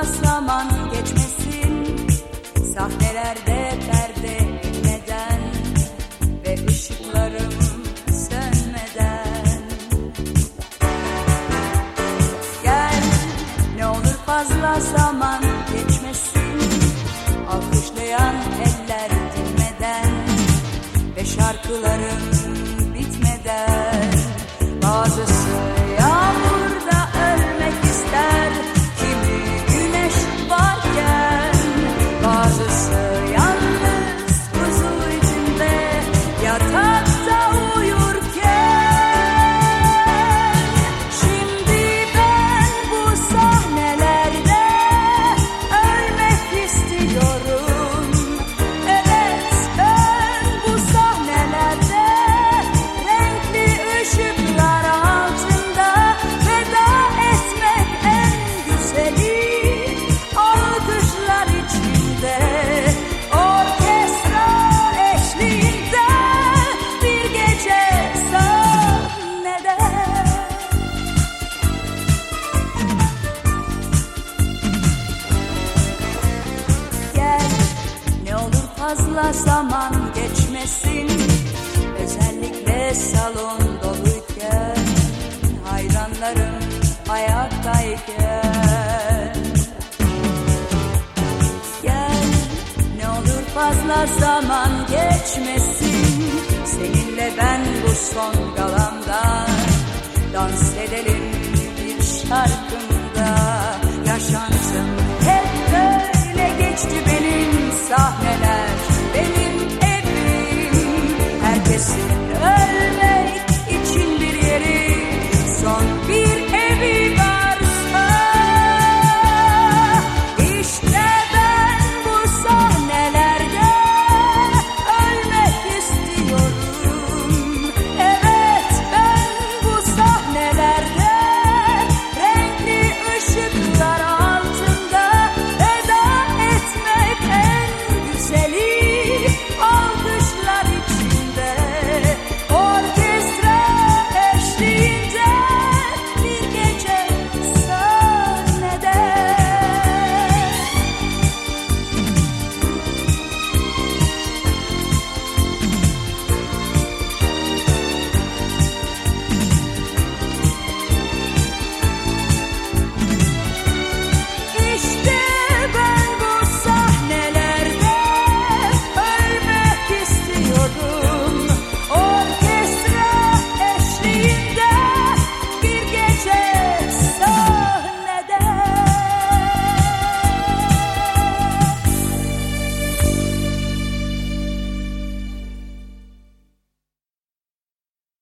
zaman geçmesin. Sahnelerde perde inmeden Ve ışıklarım sönmeden? Gel ne olur fazla zaman geçmesin. Alkışlayan eller dinmeden Ve şarkılarım bitmeden. Bazısı fazla zaman geçmesin. Özellikle salon doluyken Hayranlarım ayaktayken. Gel ne olur fazla zaman geçmesin. Seninle ben bu son galamda Dans edelim bir şarkımda. Yaşantım